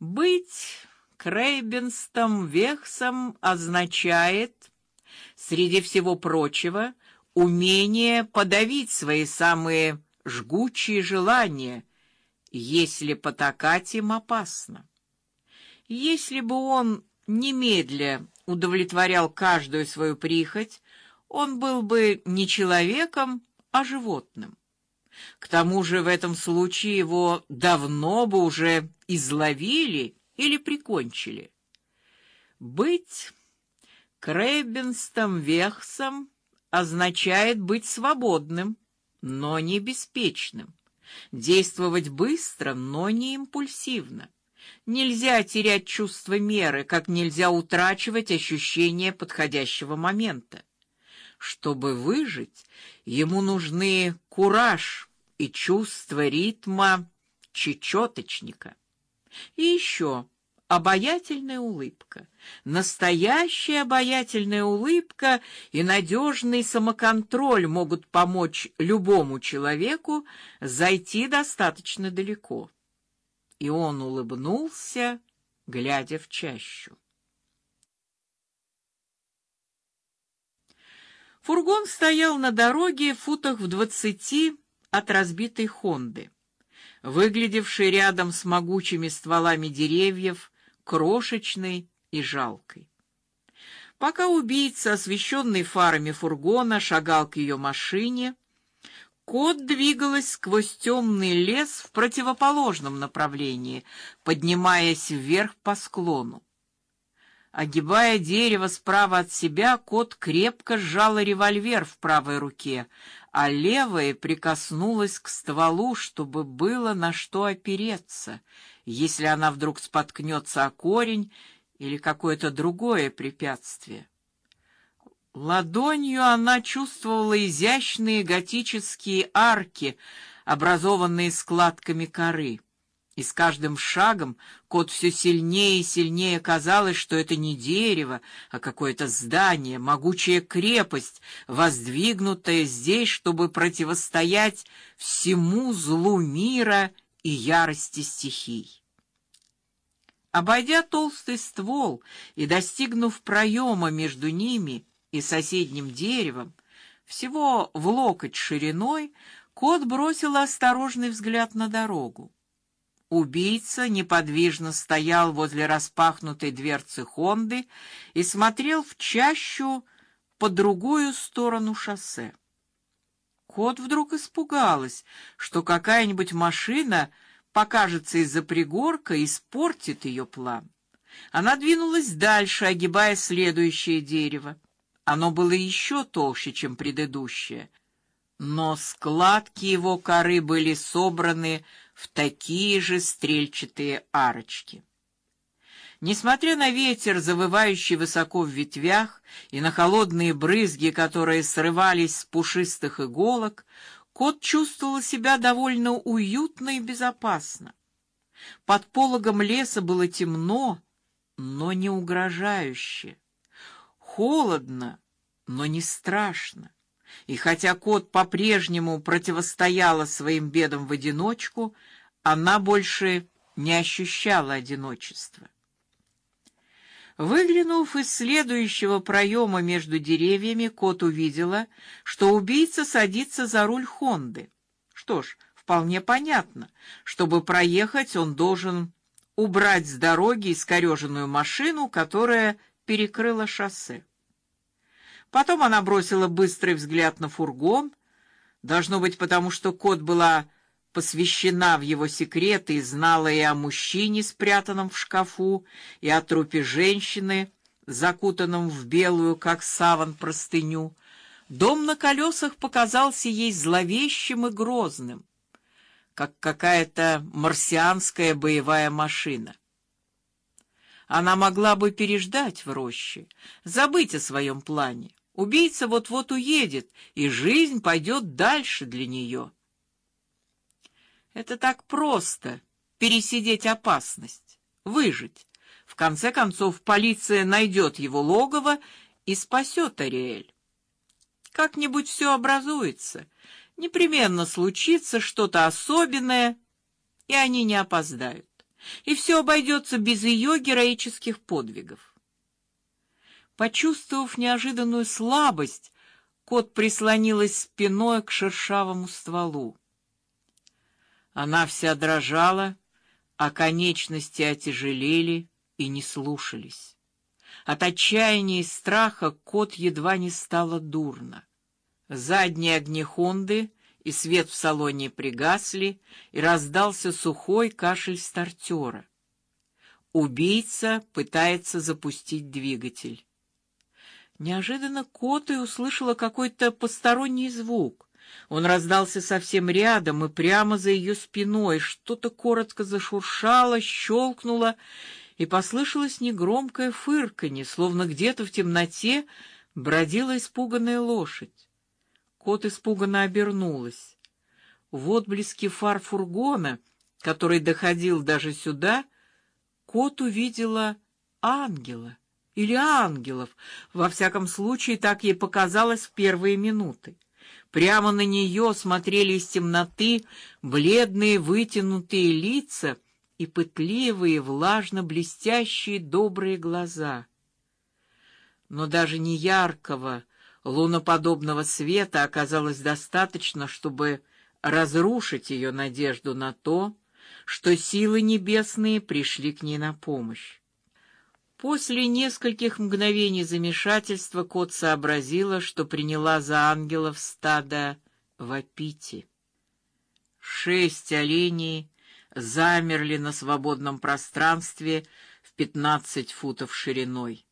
Быть Крейбенстом Вехсом означает, среди всего прочего, умение подавить свои самые жгучие желания, если потакать им опасно. Если бы он немедля удовлетворял каждую свою прихоть, он был бы не человеком, а животным. К тому же в этом случае его давно бы уже изловили или прикончили. Быть Кребенстом Вехсом означает быть свободным, но не беспечным, действовать быстро, но не импульсивно. Нельзя терять чувство меры, как нельзя утрачивать ощущение подходящего момента. Чтобы выжить, ему нужны кураж и чувство ритма чечеточника. И еще обаятельная улыбка, настоящая обаятельная улыбка и надежный самоконтроль могут помочь любому человеку зайти достаточно далеко. И он улыбнулся, глядя в чащу. Фургон стоял на дороге в футах в двадцати от разбитой Хонды, выглядевшей рядом с могучими стволами деревьев, крошечной и жалкой. Пока убийца, освещенный фарами фургона, шагал к ее машине, кот двигалась сквозь темный лес в противоположном направлении, поднимаясь вверх по склону. Огибая дерево справа от себя, кот крепко сжал револьвер в правой руке, а левая прикоснулась к стволу, чтобы было на что опереться, если она вдруг споткнется о корень или какое-то другое препятствие. Ладонью она чувствовала изящные готические арки, образованные складками коры. И с каждым шагом кот все сильнее и сильнее казалось, что это не дерево, а какое-то здание, могучая крепость, воздвигнутая здесь, чтобы противостоять всему злу мира и ярости стихий. Обойдя толстый ствол и достигнув проема между ними и соседним деревом, всего в локоть шириной, кот бросил осторожный взгляд на дорогу. Убийца неподвижно стоял возле распахнутой дверцы Хонды и смотрел в чащу по другую сторону шоссе. Кот вдруг испугалась, что какая-нибудь машина покажется из-за пригорка и испортит ее план. Она двинулась дальше, огибая следующее дерево. Оно было еще толще, чем предыдущее, но складки его коры были собраны в такие же стрельчатые арочки. Несмотря на ветер, завывающий высоко в ветвях, и на холодные брызги, которые срывались с пушистых иголок, кот чувствовал себя довольно уютно и безопасно. Под пологом леса было темно, но не угрожающе. Холодно, но не страшно. И хотя кот по-прежнему противостояла своим бедам в одиночку, она больше не ощущала одиночества. Выглянув из следующего проема между деревьями, кот увидела, что убийца садится за руль Хонды. Что ж, вполне понятно. Чтобы проехать, он должен убрать с дороги искореженную машину, которая перекрыла шоссе. Потом она бросила быстрый взгляд на фургон, должно быть, потому что кот была посвящена в его секреты и знала и о мужчине, спрятанном в шкафу, и о трупе женщины, закутанном в белую, как саван, простыню. Дом на колесах показался ей зловещим и грозным, как какая-то марсианская боевая машина. Она могла бы переждать в роще, забыть о своем плане. Убийца вот-вот уедет, и жизнь пойдет дальше для нее. Это так просто пересидеть опасность, выжить. В конце концов полиция найдет его логово и спасет Ариэль. Как-нибудь все образуется, непременно случится что-то особенное, и они не опоздают. и все обойдется без ее героических подвигов. Почувствовав неожиданную слабость, кот прислонилась спиной к шершавому стволу. Она вся дрожала, а конечности отяжелели и не слушались. От отчаяния и страха кот едва не стало дурно. Задние огни Хонды и свет в салоне пригасли, и раздался сухой кашель стартера. Убийца пытается запустить двигатель. Неожиданно кот и услышала какой-то посторонний звук. Он раздался совсем рядом и прямо за ее спиной. Что-то коротко зашуршало, щелкнуло, и послышалось негромкое фырканье, словно где-то в темноте бродила испуганная лошадь. Кот испуганно обернулась. В отблеске фар фургона, который доходил даже сюда, кот увидела ангела или ангелов. Во всяком случае, так ей показалось в первые минуты. Прямо на нее смотрели из темноты бледные вытянутые лица и пытливые, влажно блестящие добрые глаза. Но даже не яркого луноподобного света оказалось достаточно, чтобы разрушить ее надежду на то, что силы небесные пришли к ней на помощь. После нескольких мгновений замешательства кот сообразила, что приняла за ангелов стадо вапити. Шесть оленей замерли на свободном пространстве в пятнадцать футов шириной.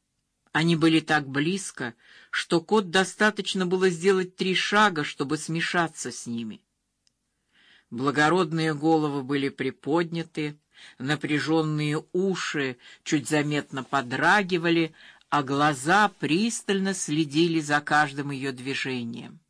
Они были так близко, что кот достаточно было сделать три шага, чтобы смешаться с ними. Благородные головы были приподняты, напряженные уши чуть заметно подрагивали, а глаза пристально следили за каждым ее движением.